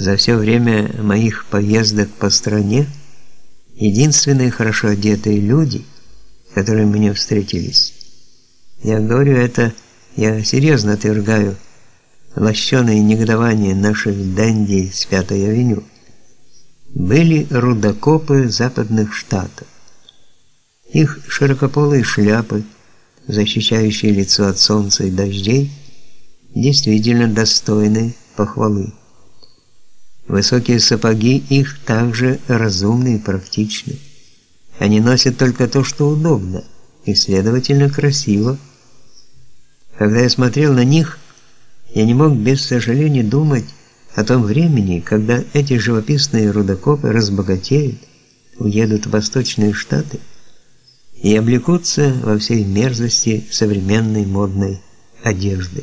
За все время моих поездок по стране единственные хорошо одетые люди, которые мне встретились. Я говорю это, я серьезно отвергаю лощеное негодование наших денди с Пятой авеню. Были рудокопы западных штатов. Их широкополые шляпы, защищающие лицо от солнца и дождей, действительно достойны похвалы. Высокие сапоги их также разумны и практичны. Они носят только то, что удобно и, следовательно, красиво. Когда я смотрел на них, я не мог без сожаления думать о том времени, когда эти живописные рудокопы разбогатеют, уедут в восточные штаты и облекутся во всей мерзости современной модной одежды.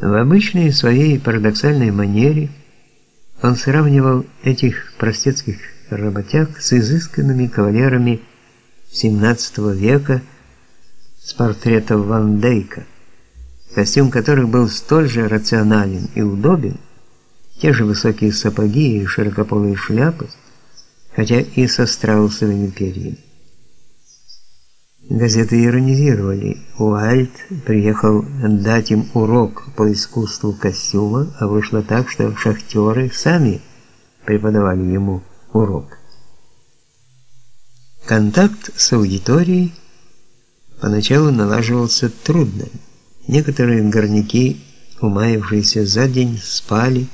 В обычной своей парадоксальной манере он сравнивал этих простецких работяг с изысканными кавалерами XVII века с портретов Ван Дейка, костюм которых был столь же рационален и удобен, те же высокие сапоги и широкополые шляпы – хотя и со страусовыми перьями. Газеты иронизировали. Уайльд приехал дать им урок по искусству костюма, а вышло так, что шахтеры сами преподавали ему урок. Контакт с аудиторией поначалу налаживался трудно. Некоторые горняки, умаившиеся за день, спали,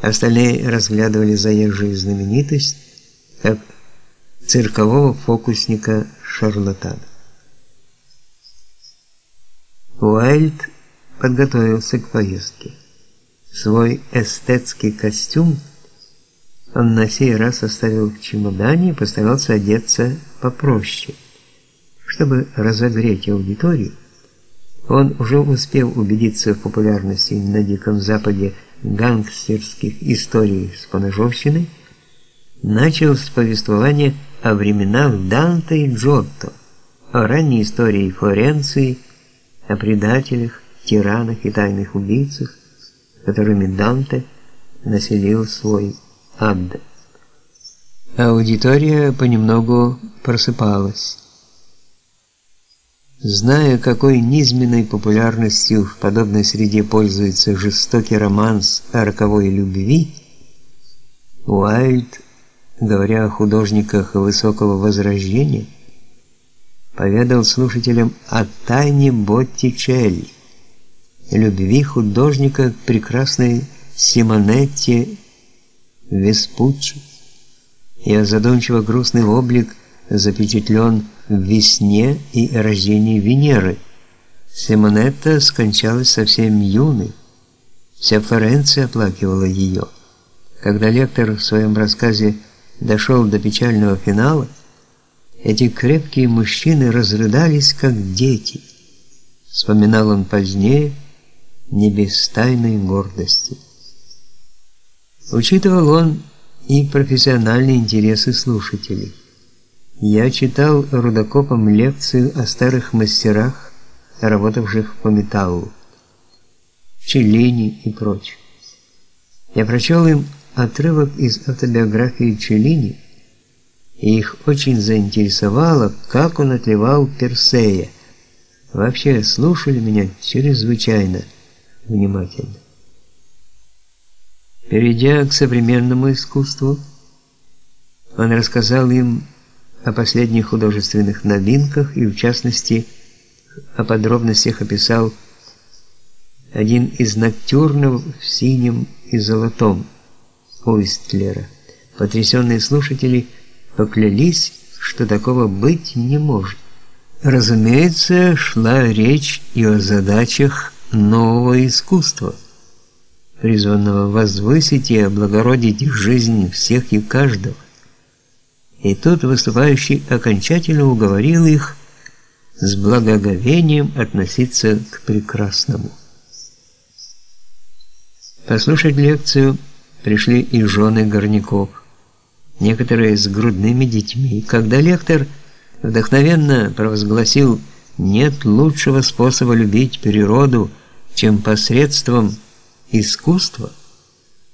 Остальные разглядывали заезжую знаменитость как циркового фокусника-шарлатана. Уайльд подготовился к поездке. Свой эстетский костюм он на сей раз оставил в чемодане и постарался одеться попроще. Чтобы разогреть аудиторию, он уже успел убедиться в популярности на Диком Западе гангстерских историй с поножовщиной, начал с повествования о временах Данте и Джотто, о ранней истории Флоренции, о предателях, тиранах и тайных убийцах, которыми Данте населил свой ад. Аудитория понемногу просыпалась. Зная, какой низменной популярностью в подобной среде пользуется жестокий романс о роковой любви, Уайльд, говоря о художниках высокого возрождения, поведал слушателям о тайне Боттичелли, любви художника к прекрасной Симонетте Веспуччи о задумчиво грустный облик запечатлен в весне и рождении Венеры. Симонетта скончалась совсем юной. Вся Флоренция оплакивала ее. Когда лектор в своем рассказе дошел до печального финала, эти крепкие мужчины разрыдались как дети. Вспоминал он позднее, не без тайной гордости. Учитывал он и профессиональные интересы слушателей. Я читал рудокопам лекцию о старых мастерах, работавших по металлу, Челлини и прочее. Я прочел им отрывок из автобиографии Челлини, и их очень заинтересовало, как он отливал Персея. Вообще слушали меня чрезвычайно внимательно. Перейдя к современному искусству, он рассказал им о последних художественных новинках и в частности о подробностях описал один из ноктюрнов в синем и золотом Уистлера. Потрясенные слушатели поклялись, что такого быть не может. Разумеется, шла речь и о задачах нового искусства, призванного возвысить и облагородить жизнь всех и каждого. И тут выступающий окончательно уговорил их с благоговением относиться к прекрасному. Послушать лекцию пришли и жены горняков, некоторые с грудными детьми. Когда лектор вдохновенно провозгласил «нет лучшего способа любить природу, чем посредством искусство